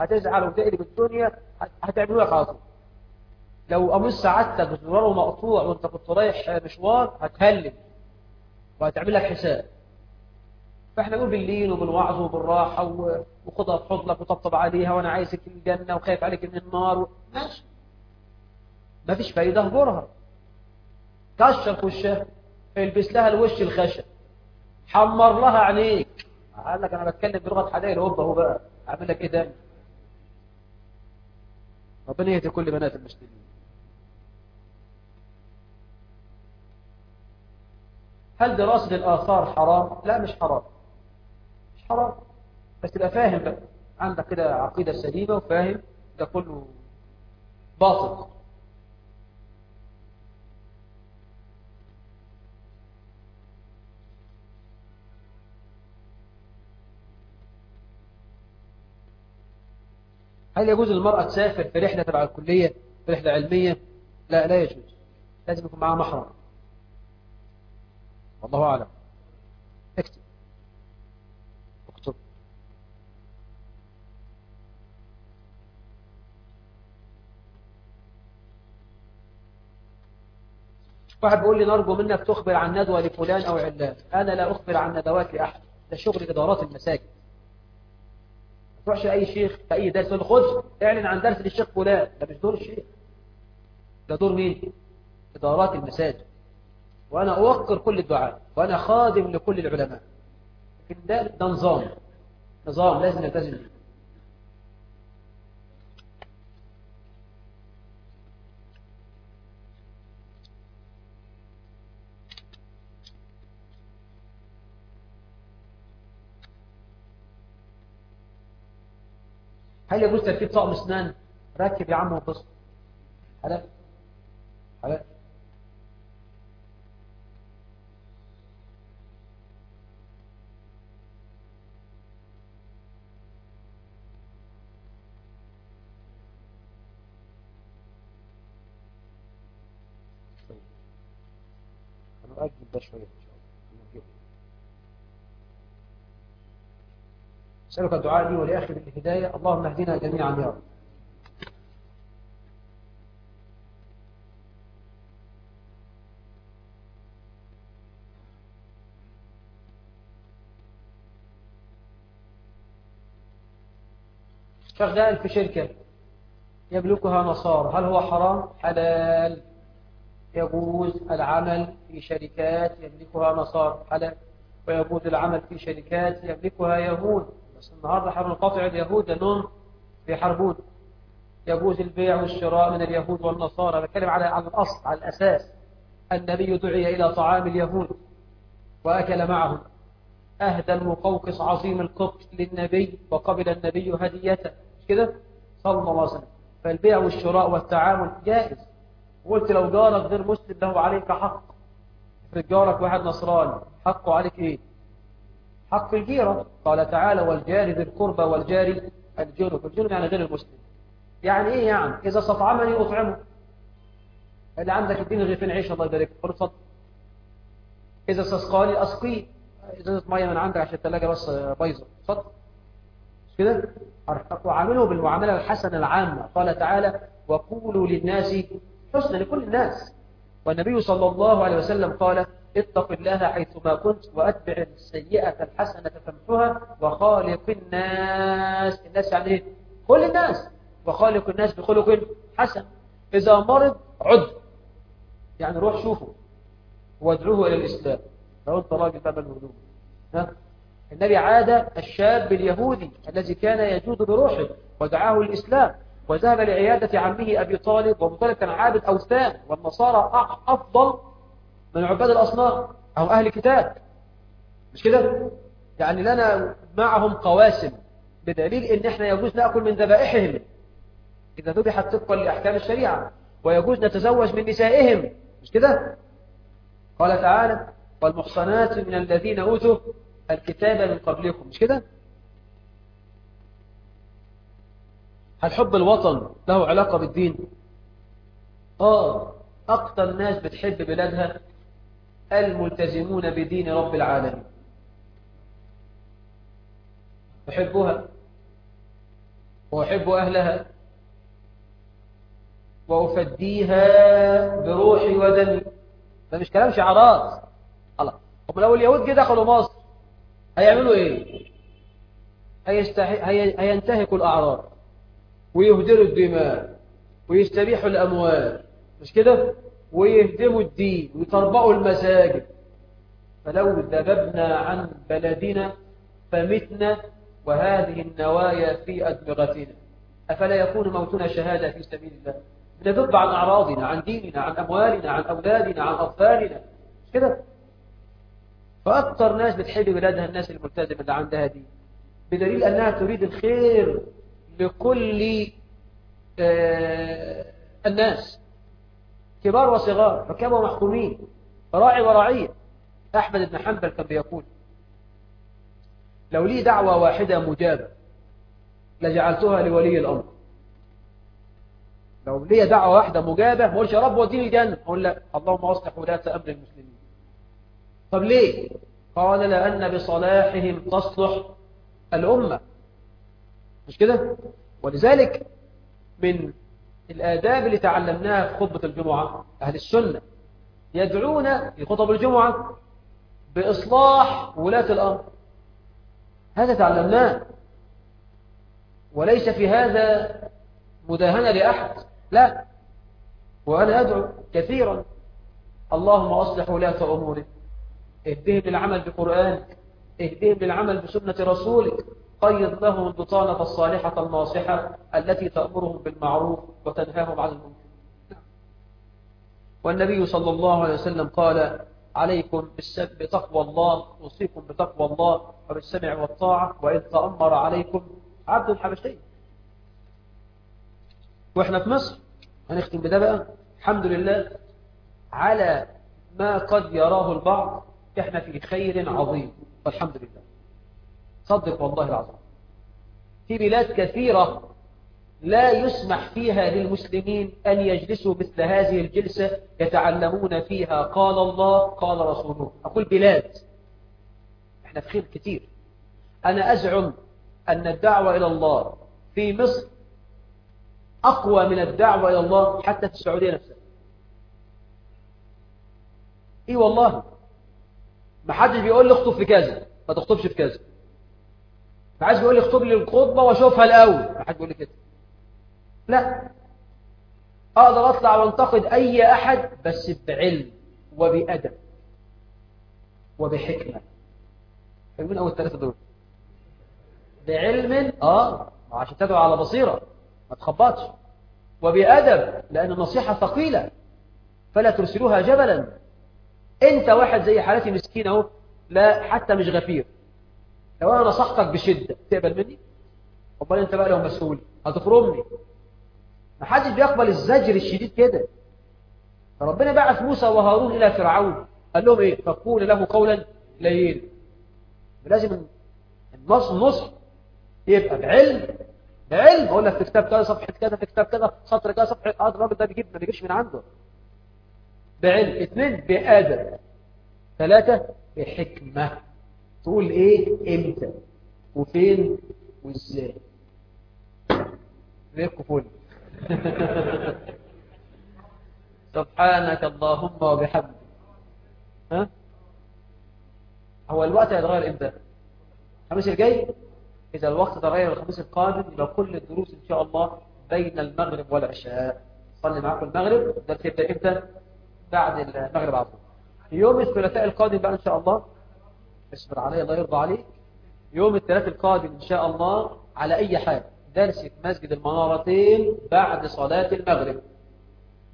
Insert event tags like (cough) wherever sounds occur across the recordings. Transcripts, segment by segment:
هتزعل وتقلب الدنيا على طول لو قميص سعادتك زراره مقطوع وأنت كنت رايح مشوار هتهلل وهتعمل لك حساب. فإحنا نقول باللين وبالوعظ وبالراحة وخدها في حضنك وطبطب عليها وأنا عايزك في الجنة وخايف عليك من النار. ماشي. مفيش فايدة اهجرها كشر وشها البس لها الوش الخشب. حمر لها عينيك. قال لك أنا بتكلم بلغة حدائق الهوبا هو بقى إيه تاني ربنا يهدي كل بنات المسلمين. هل دراسة الآثار حرام؟ لا مش حرام. مش حرام. بس تبقى فاهم بقى. عندك كده عقيدة سليمة وفاهم ده كله باطل. هل يجوز للمرأة تسافر في رحلة تبع الكلية في رحلة علمية؟ لا لا يجوز. لازم يكون معها محرم. والله أعلم. اكتب. اكتب. واحد بيقول لي نرجو منك تخبر عن ندوة لفلان أو علان. أنا لا أخبر عن ندوات لأحد. ده شغل إدارات المساجد. تروحش أي شيخ في أي درس. تقول اعلن عن درس للشيخ فلان. ده مش دور الشيخ. ده دور مين؟ إدارات المساجد. وأنا أوقر كل الدعاء. وأنا خادم لكل العلماء. لكن ده ده نظام. نظام لازم نلتزم به هل يجوز تركيب طقم اسنان؟ ركب يا عم وبص حلال حلال هنؤجل ده شوية إن شاء الله نؤجله. أسألك الدعاء لي ولأخي بالهداية. اللهم اهدنا جميعا يا رب. شغال في شركة يملكها نصارى. هل هو حرام؟ حلال. يجوز العمل في شركات يملكها نصارى. حلال. ويجوز العمل في شركات يملكها يهود. بس النهارده حرب قاطع اليهود لانهم بيحاربون يجوز البيع والشراء من اليهود والنصارى. بتكلم على على الأصل على الأساس. النبي دعي إلى طعام اليهود وأكل معهم. أهدى المقوقس عظيم القبط للنبي وقبل النبي هديته. مش كده؟ صلى الله عليه وسلم. فالبيع والشراء والتعامل جائز. قلت لو جارك غير مسلم له عليك حق. جارك واحد نصراني حقه عليك إيه؟ حق الجيرة. قال تعالى والجار ذي القربى والجار الجنب. الجنب يعني غير المسلم. يعني إيه يعني؟ إذا استطعمني أطعمه. اللي عندك اديني رغيفين عيش الله يبارك فيك. اتفضل إذا استسقاني اسقيه ازازه مية من عندك عشان الثلاجه بس بايظه اتفضل. مش كده؟ وعامله بالمعاملة الحسنة العامة. قال تعالى وقولوا للناس حسنا لكل الناس. والنبي صلى الله عليه وسلم قال اتق الله حيثما كنت وأتبع السيئة الحسنة تمحها وخالق الناس. الناس يعني إيه؟ كل الناس. وخالق الناس بخلق حسن. إذا مرض عد. يعني روح شوفه. وادعوه إلى الإسلام. لو أنت راجل بقى الهدوء ها؟ النبي عاد الشاب اليهودي الذي كان يجود بروحه ودعاه الإسلام. وذهب لعيادة عمه أبي طالب. وأبو طالب كان عابد أوثان. والنصارى أفضل من عباد الأصنام أو أهل كتاب مش كده؟ يعني لنا معهم قواسم بدليل إن إحنا يجوز نأكل من ذبائحهم إذا ذبحت طبقا لأحكام الشريعة ويجوز نتزوج من نسائهم مش كده؟ قال تعالى والمحصنات من الذين أوتوا الكتاب من قبلكم مش كده؟ هل حب الوطن له علاقة بالدين آه أكثر الناس بتحب بلادها الملتزمون بدين رب العالمين. يحبها وأحب أهلها وأفديها بروحي ودمي. ده مش كلام شعارات. الله. طب لو اليهود جه دخلوا مصر هيعملوا إيه؟ هيستحي... هي... هينتهكوا الأعراض ويهدروا الدماء ويستبيحوا الأموال. مش كده؟ ويهدموا الدين ويطربقوا المساجد. فلو ذببنا عن بلدنا فمتنا وهذه النوايا في أدمغتنا. أفلا يكون موتنا شهادة في سبيل الله؟ بنذب عن أعراضنا عن ديننا عن أموالنا عن أولادنا عن أطفالنا. كده؟ فأكثر ناس بتحب بلادها الناس الملتزمة اللي عندها دين. بدليل أنها تريد الخير لكل آه الناس. كبار وصغار حكام ومحكومين راعي ورعية أحمد بن حنبل كان بيقول لو لي دعوة واحدة مجابة لجعلتها لولي الأمر. لو لي دعوة واحدة مجابة ما اقولش يا رب وديني الجنة أقول لا اللهم أصلح ولاة أمر المسلمين. طب ليه؟ قال لأن بصلاحهم تصلح الأمة. مش كده؟ ولذلك من الآداب اللي تعلمناها في خطبة الجمعة أهل السنة يدعون في خطب الجمعة بإصلاح ولاة الأمر. هذا تعلمناه. وليس في هذا مداهنة لأحد. لا. وأنا أدعو كثيرا. اللهم أصلح ولاة أمورك. اهدهم للعمل بقرآنك. اهدهم للعمل بسنة رسولك. قيض لهم البطانة الصالحة الناصحة التي تأمرهم بالمعروف وتنهاهم عن المنكر. والنبي صلى الله عليه وسلم قال عليكم بتقوى الله أوصيكم بتقوى الله وبالسمع والطاعة وإن تأمر عليكم عبد حبشي وإحنا في مصر هنختم بده بقى. الحمد لله على ما قد يراه البعض إحنا في خير عظيم. والحمد لله. صدق والله العظيم. في بلاد كثيرة لا يسمح فيها للمسلمين أن يجلسوا مثل هذه الجلسة يتعلمون فيها قال الله قال رسوله. أقول بلاد. إحنا في خير كتير أنا أزعم أن الدعوة إلى الله في مصر أقوى من الدعوة إلى الله حتى في السعودية نفسها. إيه والله. ما حدش بيقول لي اخطب في كذا. ما تخطبش في كذا. حدش بيقول لي اخطب لي الخطبة واشوفها الأول. ما حدش بيقول لي كده. لا. أقدر أطلع وأنتقد أي أحد بس بعلم وبأدب وبحكمة. حلوين أول ثلاثة دول. بعلم آه عشان تدعو على بصيرة. ما تخبطش. وبأدب لأن النصيحة ثقيلة. فلا ترسلوها جبلا. أنت واحد زي حالتي مسكين أهو. لا حتى مش غفير. لو أنا نصحتك بشدة تقبل مني؟ أمال أنت بقى لو مسؤول هتفرمني ما حدش بيقبل الزجر الشديد كده. فربنا بعث موسى وهارون إلى فرعون قال لهم إيه؟ فقول له قولا لين لازم النص النصح يبقى بعلم بعلم. أقول لك في كتاب كذا صفحة كذا في كتاب كذا سطر كذا صفحة آه الراجل ده بيجيب ما بيجيبش من عنده. بعلم. اثنين بأدب ثلاثة بحكمة. تقول إيه؟ إمتى؟ وفين؟ وإزاي؟ ريكو فول (laughs) سبحانك اللهم وبحمدك. ها؟ هو الوقت هيتغير إمتى؟ الخميس الجاي؟ إذا الوقت تغير الخميس القادم يبقى كل الدروس إن شاء الله بين المغرب والعشاء. صلي معاكم المغرب. ده تبدا إمتى؟ بعد المغرب على طول. يوم الثلاثاء القادم بقى إن شاء الله. اصبر علي الله يرضى عليك. يوم الثلاثاء القادم إن شاء الله على أي حال. درس في مسجد المنارتين بعد صلاة المغرب.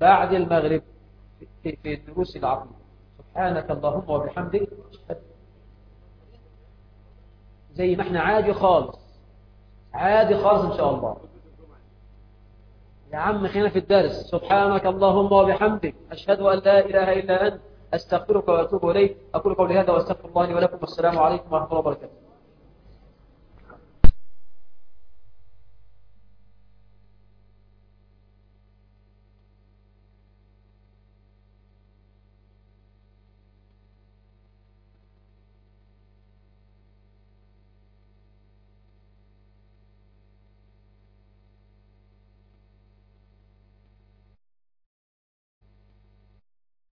بعد المغرب في, الدروس العقلية سبحانك اللهم وبحمدك. زي ما إحنا عادي خالص. عادي خالص إن شاء الله. يا عم خلينا في الدرس. سبحانك اللهم وبحمدك. أشهد أن لا إله إلا أنت. أستغفرك وأتوب إليك. أقول قولي هذا وأستغفر الله لي ولكم. والسلام عليكم ورحمة الله وبركاته.